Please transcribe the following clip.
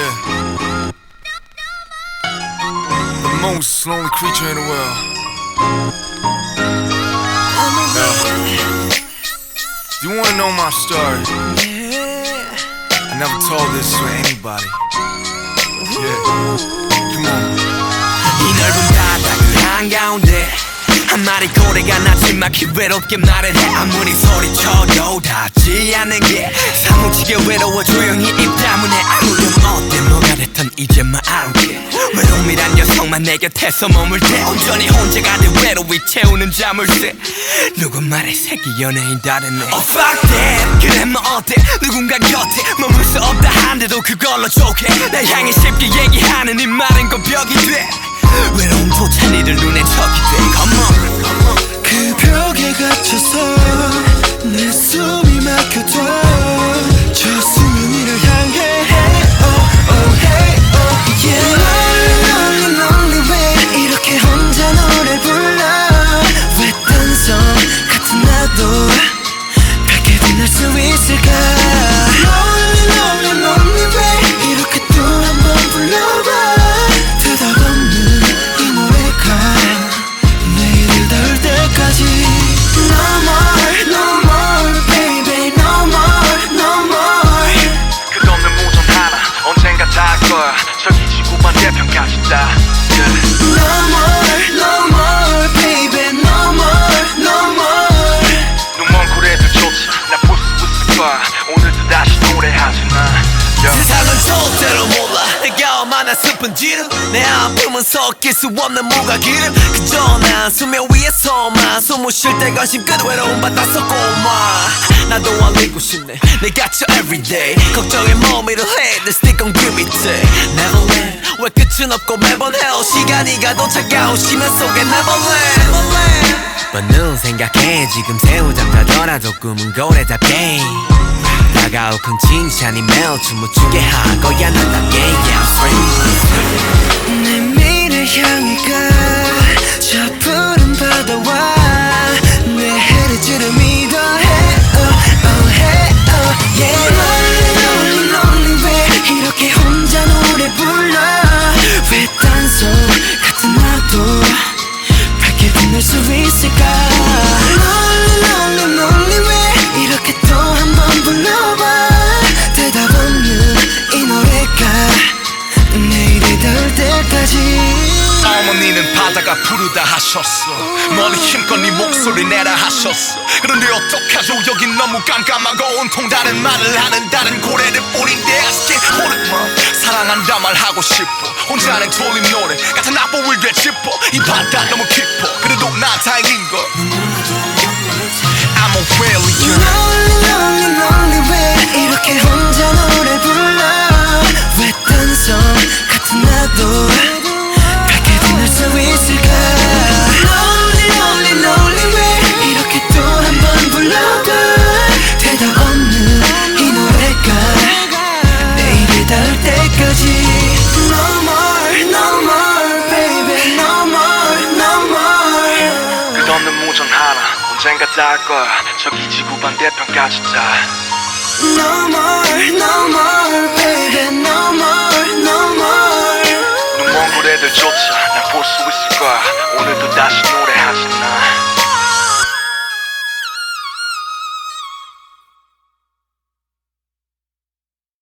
Yeah. The most lonely creature in the world. Yeah. Do you wanna know my story? I never told this to anybody. Yeah. Come on. 이 넓은 바닥 한가운데 한 마리 고래가 나지막히 외롭게 말을 해 아무리 소리쳐도 닿지 않는 게 사무치게 외로워 조용히 입 다문에 아무렴 녀석만 내 곁에서 머물 때 온전히 혼자가 돼 외로이 채우는 자물쇠 누군 말해 새끼 연예인 다르네. Oh fuck that. 그래 뭐 어때? 누군가 곁에 머물 수 없다 한데도 그걸로 좋게. 날 향해 쉽게 얘기하는 이 말은 건 벽이 돼. 외로움조차 니들 눈에 적이 돼. Come on. 그 벽에 갇혀서 수있 다시 노래하지 나 yeah. 세상은 절대로 몰라. 내가 얼마나 슬픈지를 내 아픔은 섞일 수 없는 무가기름. 그저 난 수면 위에서만 숨을 쉴 때 관심 끝 외로움 받아서 고마. 나도 알리고 싶네. 내 갇혀 everyday 걱정에 머미를 해내 stick on give me day. Neverland 왜 끝은 없고 매번 헤어 시간이 가도 차가운 심연 속에 Neverland 뻔는 생각해. 지금 새우잠자더라도 꿈은 고래답게 다가올 큰 칭찬이 매일 춤을 추게 할 거야 나답게 yeah, free. 내 미래 향해 가저 푸른 바다와 내 헤르지를 믿어 hey, oh, oh, hey, oh, yeah. Lonely, lonely way 이렇게 혼자 노래 불러 왜 딴소 같은 나도 밝게 빛날 수 있을까 부르다 하셨어 멀리 힘껏 네 목소리 내라 하셨어 그런데 어떡하죠? 여긴 너무 깜깜하고 온통 다른 말을 하는 다른 고래들 뿐인데 아쉽게 호르몬 사랑한다 말하고 싶어. 혼자는 돌림 노래 같은 악보를 되짚어. 이 바다 너무 깊어 언젠가 닿을 거야 저기 지구 반대편까지 다 No more, no more, baby, no more, no more. 눈먼 고래들조차